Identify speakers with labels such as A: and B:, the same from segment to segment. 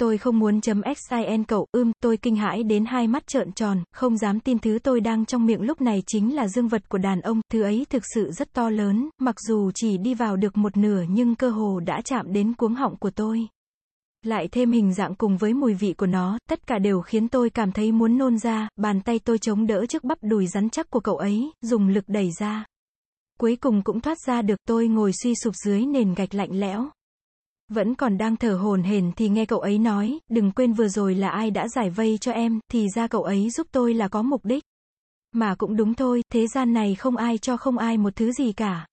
A: tôi không muốn chấm xin cậu, ưm, tôi kinh hãi đến hai mắt trợn tròn, không dám tin thứ tôi đang trong miệng lúc này chính là dương vật của đàn ông, thứ ấy thực sự rất to lớn, mặc dù chỉ đi vào được một nửa nhưng cơ hồ đã chạm đến cuống họng của tôi. Lại thêm hình dạng cùng với mùi vị của nó, tất cả đều khiến tôi cảm thấy muốn nôn ra, bàn tay tôi chống đỡ trước bắp đùi rắn chắc của cậu ấy, dùng lực đẩy ra. Cuối cùng cũng thoát ra được tôi ngồi suy sụp dưới nền gạch lạnh lẽo. Vẫn còn đang thở hồn hển thì nghe cậu ấy nói, đừng quên vừa rồi là ai đã giải vây cho em, thì ra cậu ấy giúp tôi là có mục đích. Mà cũng đúng thôi, thế gian này không ai cho không ai một thứ gì cả.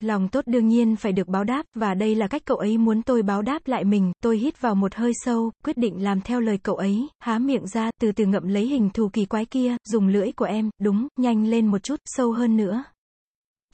A: Lòng tốt đương nhiên phải được báo đáp, và đây là cách cậu ấy muốn tôi báo đáp lại mình, tôi hít vào một hơi sâu, quyết định làm theo lời cậu ấy, há miệng ra, từ từ ngậm lấy hình thù kỳ quái kia, dùng lưỡi của em, đúng, nhanh lên một chút, sâu hơn nữa.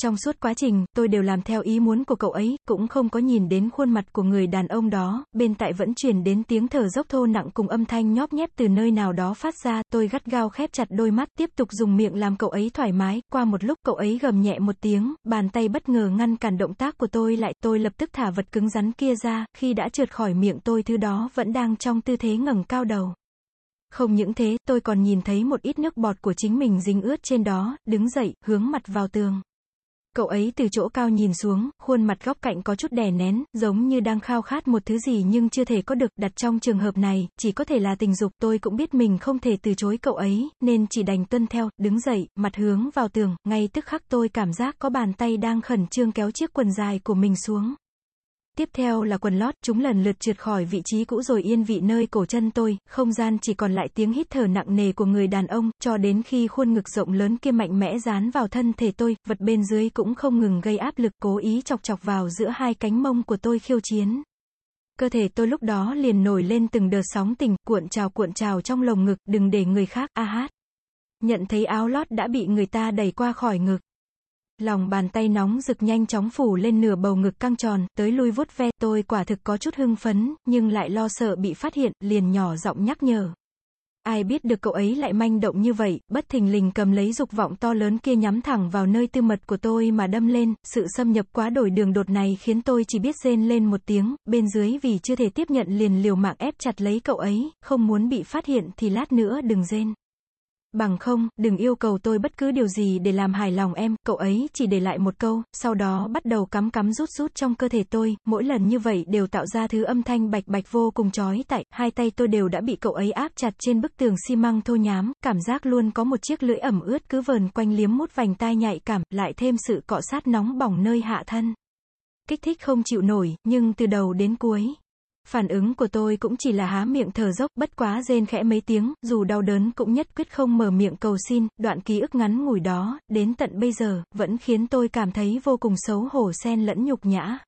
A: Trong suốt quá trình, tôi đều làm theo ý muốn của cậu ấy, cũng không có nhìn đến khuôn mặt của người đàn ông đó, bên tại vẫn truyền đến tiếng thở dốc thô nặng cùng âm thanh nhóp nhép từ nơi nào đó phát ra, tôi gắt gao khép chặt đôi mắt, tiếp tục dùng miệng làm cậu ấy thoải mái, qua một lúc cậu ấy gầm nhẹ một tiếng, bàn tay bất ngờ ngăn cản động tác của tôi lại, tôi lập tức thả vật cứng rắn kia ra, khi đã trượt khỏi miệng tôi thứ đó vẫn đang trong tư thế ngẩng cao đầu. Không những thế, tôi còn nhìn thấy một ít nước bọt của chính mình dính ướt trên đó, đứng dậy, hướng mặt vào tường. Cậu ấy từ chỗ cao nhìn xuống, khuôn mặt góc cạnh có chút đè nén, giống như đang khao khát một thứ gì nhưng chưa thể có được, đặt trong trường hợp này, chỉ có thể là tình dục, tôi cũng biết mình không thể từ chối cậu ấy, nên chỉ đành tuân theo, đứng dậy, mặt hướng vào tường, ngay tức khắc tôi cảm giác có bàn tay đang khẩn trương kéo chiếc quần dài của mình xuống. Tiếp theo là quần lót, chúng lần lượt trượt khỏi vị trí cũ rồi yên vị nơi cổ chân tôi, không gian chỉ còn lại tiếng hít thở nặng nề của người đàn ông, cho đến khi khuôn ngực rộng lớn kia mạnh mẽ dán vào thân thể tôi, vật bên dưới cũng không ngừng gây áp lực, cố ý chọc chọc vào giữa hai cánh mông của tôi khiêu chiến. Cơ thể tôi lúc đó liền nổi lên từng đợt sóng tình, cuộn trào cuộn trào trong lồng ngực, đừng để người khác, a hát. Nhận thấy áo lót đã bị người ta đẩy qua khỏi ngực. Lòng bàn tay nóng rực nhanh chóng phủ lên nửa bầu ngực căng tròn, tới lui vuốt ve, tôi quả thực có chút hưng phấn, nhưng lại lo sợ bị phát hiện, liền nhỏ giọng nhắc nhở. Ai biết được cậu ấy lại manh động như vậy, bất thình lình cầm lấy dục vọng to lớn kia nhắm thẳng vào nơi tư mật của tôi mà đâm lên, sự xâm nhập quá đổi đường đột này khiến tôi chỉ biết rên lên một tiếng, bên dưới vì chưa thể tiếp nhận liền liều mạng ép chặt lấy cậu ấy, không muốn bị phát hiện thì lát nữa đừng rên. Bằng không, đừng yêu cầu tôi bất cứ điều gì để làm hài lòng em, cậu ấy chỉ để lại một câu, sau đó bắt đầu cắm cắm rút rút trong cơ thể tôi, mỗi lần như vậy đều tạo ra thứ âm thanh bạch bạch vô cùng chói tại, hai tay tôi đều đã bị cậu ấy áp chặt trên bức tường xi măng thô nhám, cảm giác luôn có một chiếc lưỡi ẩm ướt cứ vờn quanh liếm mút vành tai nhạy cảm, lại thêm sự cọ sát nóng bỏng nơi hạ thân. Kích thích không chịu nổi, nhưng từ đầu đến cuối, Phản ứng của tôi cũng chỉ là há miệng thở dốc, bất quá rên khẽ mấy tiếng, dù đau đớn cũng nhất quyết không mở miệng cầu xin, đoạn ký ức ngắn ngủi đó, đến tận bây giờ, vẫn khiến tôi cảm thấy vô cùng xấu hổ xen lẫn nhục nhã.